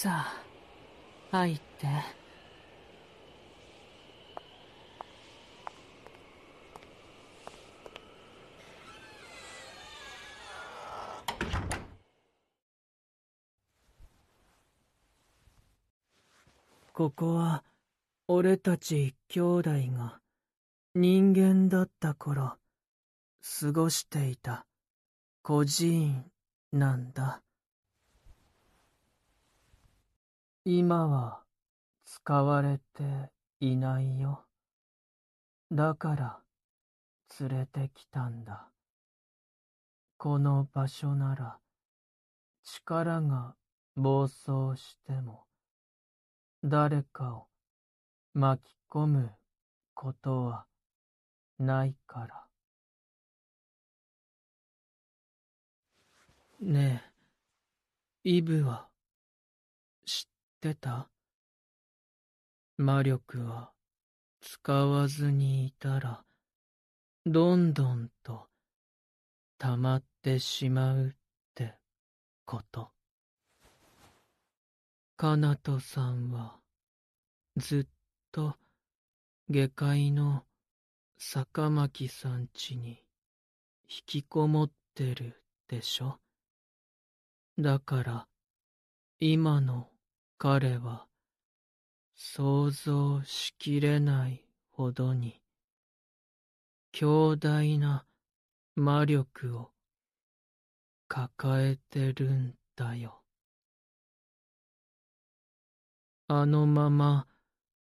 さあ入ってここは俺たち兄弟が人間だった頃過ごしていた孤児院なんだ。今は使われていないよ。だから連れてきたんだ。この場所なら力が暴走しても誰かを巻き込むことはないから。ねえ、イブはってた？魔力は使わずにいたらどんどんと溜まってしまうってこと。かなとさんはずっと下界の坂巻さんちに引きこもってるでしょ？だから今の彼は想像しきれないほどに強大な魔力を抱えてるんだよ。あのまま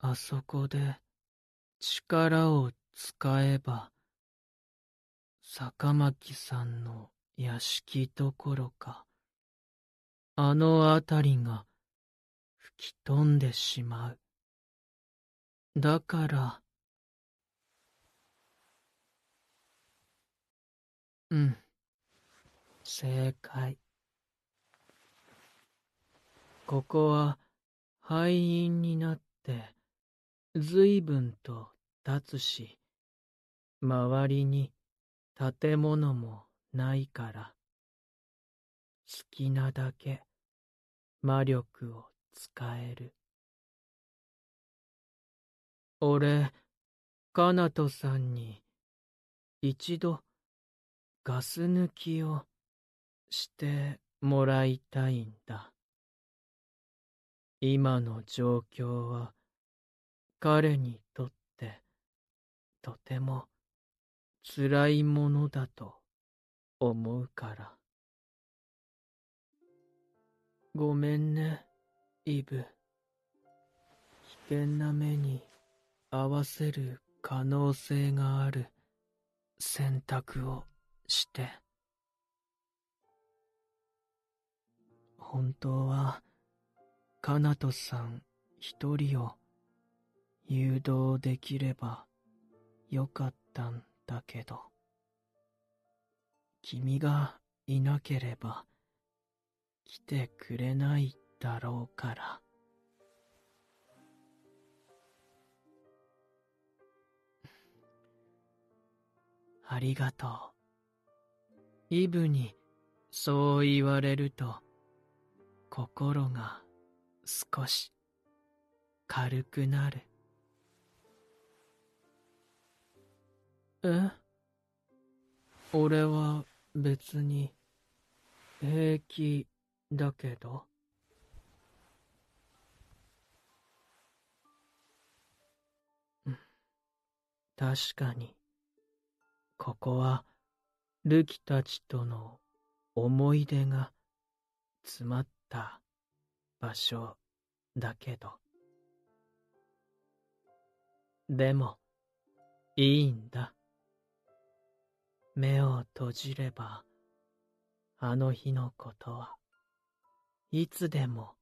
あそこで力を使えば坂巻さんの屋敷どころかあの辺りが吹き飛んでしまう。だから、うん、正解。ここは廃院になって随分と経つし、周りに建物もないから、好きなだけ魔力を使える。俺、カナトさんに一度ガス抜きをしてもらいたいんだ。今の状況は彼にとってとても辛いものだと思うから。ごめんね、イブ。危険な目に合わせる可能性がある選択をして。本当は、カナトさん一人を誘導できればよかったんだけど、君がいなければ、来てくれないだろうから。ありがとう。イブにそう言われると心が少し軽くなる。え？俺は別に平気だけど？確かに、ここは、ルキたちとの思い出が詰まった場所だけど。でも、いいんだ。目を閉じれば、あの日のことはいつでも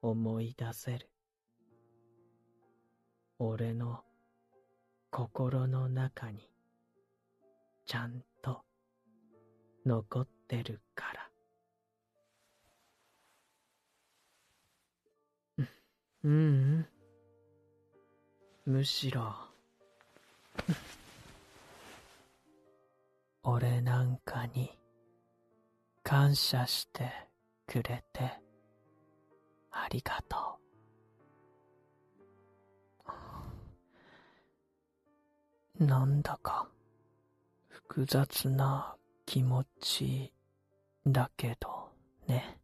思い出せる。俺の心の中にちゃんと残ってるから。ううん、むしろ俺なんかに感謝してくれてありがとう。なんだか複雑な気持ちだけどね。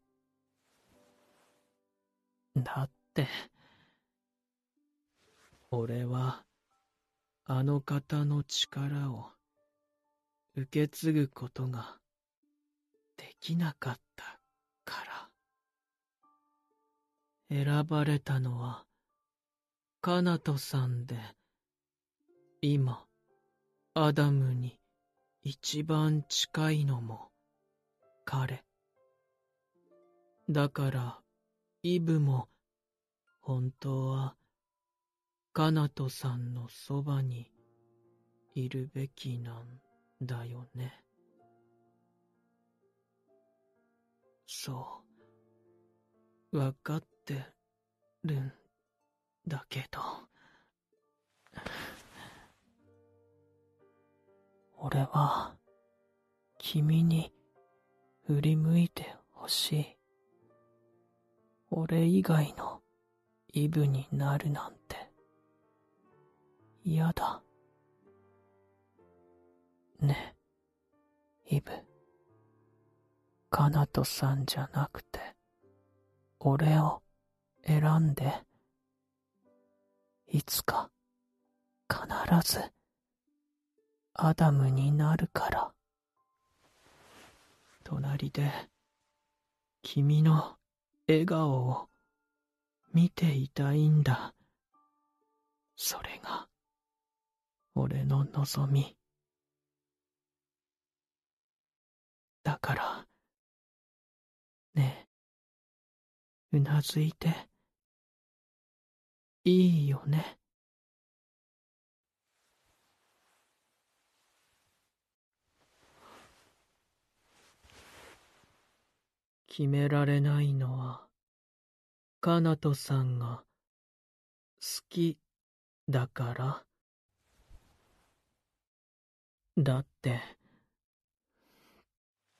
だって、俺はあの方の力を受け継ぐことができなかったから。選ばれたのはカナトさんで、今、アダムに一番近いのも彼。だから、イブも本当はカナトさんのそばにいるべきなんだよね。そう、わかってるんだけど。俺は、君に振り向いてほしい。俺以外のイブになるなんて。嫌だ。ね、イブ。カナトさんじゃなくて、俺を選んで、いつか、必ず、アダムになるから。隣で、君の笑顔を見ていたいんだ。それが、俺の望み。だから、ねえ、うなずいて、いいよね。決められないのは、カナトさんが好きだからだって、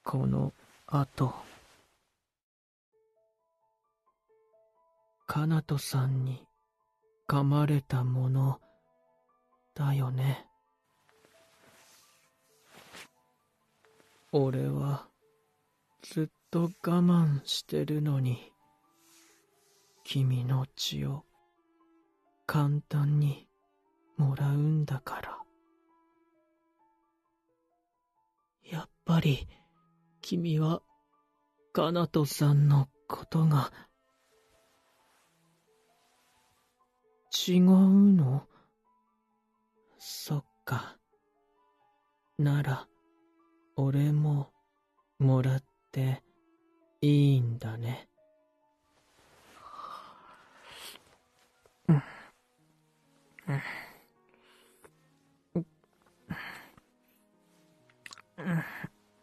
この後、カナトさんに噛まれたものだよね。俺はずっとと我慢してるのに、君の血を簡単にもらうんだから。やっぱり、君は、カナトさんのことが、違うの？そっか。なら、俺も、もらっていいんだね。うん。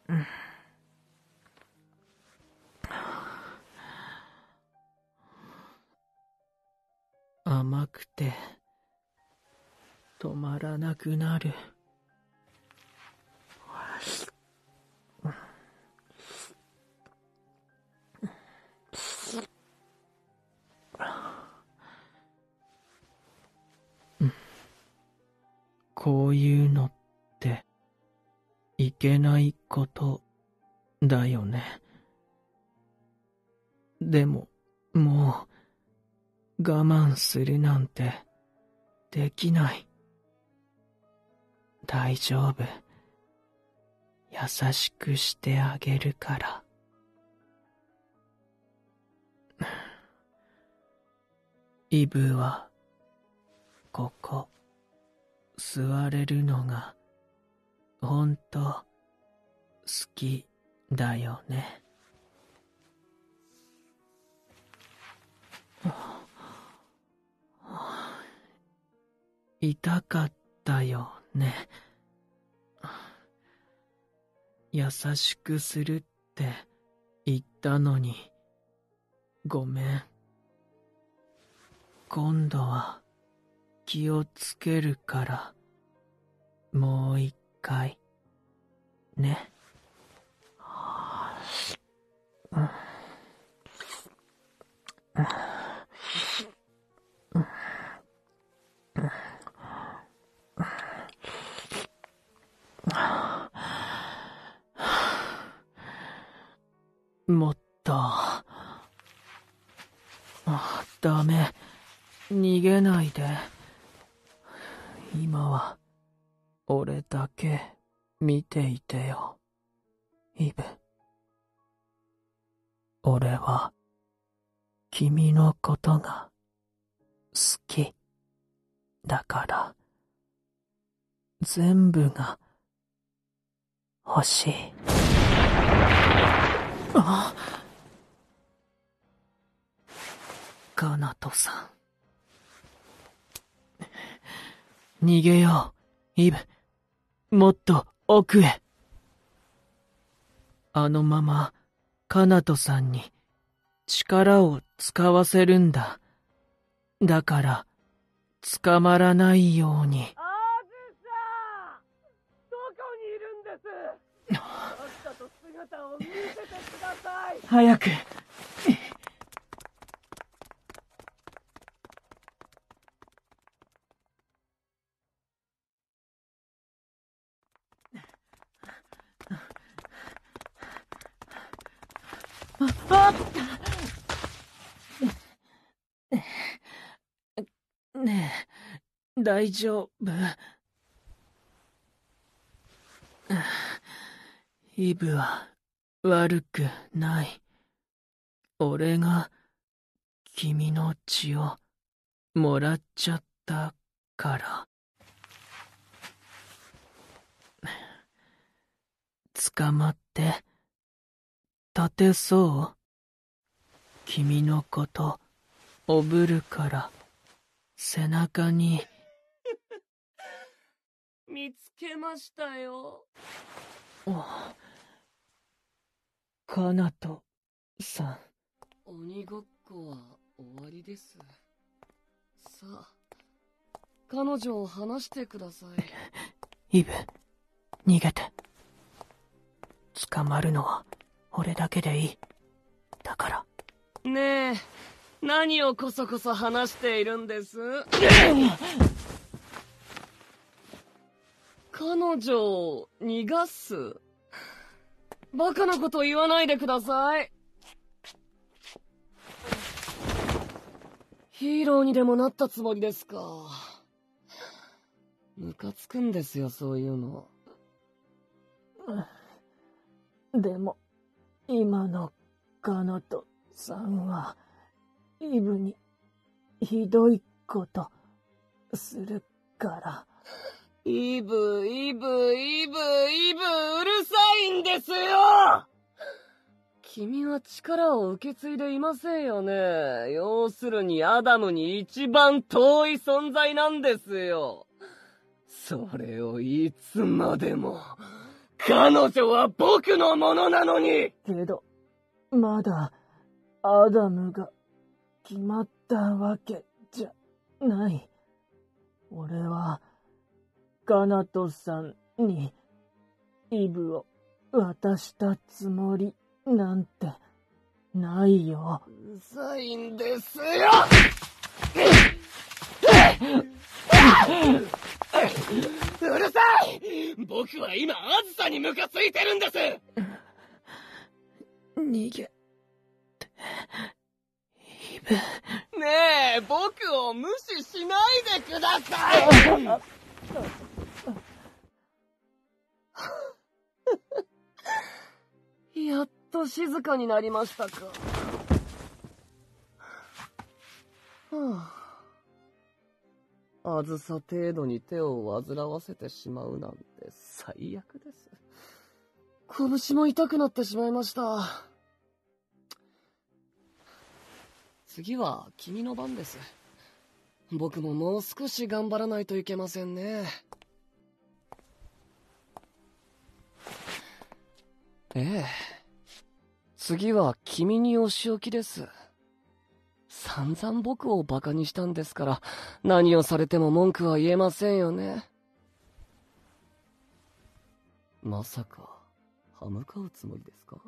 うん。甘くて止まらなくなる。けないことだよね。でも、もう、我慢するなんて、できない。大丈夫。優しくしてあげるから。イブは、ここ、座れるのが、ほんと、好きだよね。痛かったよね。優しくするって言ったのに、ごめん。今度は気をつけるから、もう一回、ね。イブ。俺は、君のことが、好き。だから、全部が、欲しい。あカナトさん。逃げよう、イブ。もっと奥へ。あのまま、カナトさんに力を使わせるんだ。だから、捕まらないように。あずさどこにいるんです？あったと姿を見せてください早く。あねえ、大丈夫。イブは悪くない。俺が君の血をもらっちゃったから。捕まって。立てそう？君のことおぶるから背中に。見つけましたよ。おかなとさん。鬼ごっこは終わりです。さあ彼女を話してください。イブ逃げて。捕まるのは俺だけでいい。だから。ねえ、何をこそこそ話しているんです？彼女を逃がす？バカなこと言わないでください。ヒーローにでもなったつもりですか？ムカつくんですよ、そういうの。でも、今のカナトさんは、イブにひどいことするから。イブ、イブ、イブ、イブ、うるさいんですよ君は力を受け継いでいませんよね。要するにアダムに一番遠い存在なんですよ。それをいつまでも。彼女は僕のものなのにけど、まだ、アダムが決まったわけじゃない。俺は、ガナトさんに、イブを渡したつもりなんて、ないよ。うざいんですようるさい僕は今、あずさにムカついてるんです逃げて、イブ。ねえ、僕を無視しないでくださいやっと静かになりましたか。はああずさ程度に手を煩わせてしまうなんて最悪です。拳も痛くなってしまいました。次は君の番です。僕ももう少し頑張らないといけませんね。ええ。次は君にお仕置きです。散々僕を馬鹿にしたんですから、何をされても文句は言えませんよね。まさか、歯向かうつもりですか？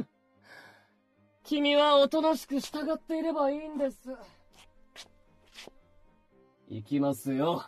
君はおとなしく従っていればいいんです。行きますよ。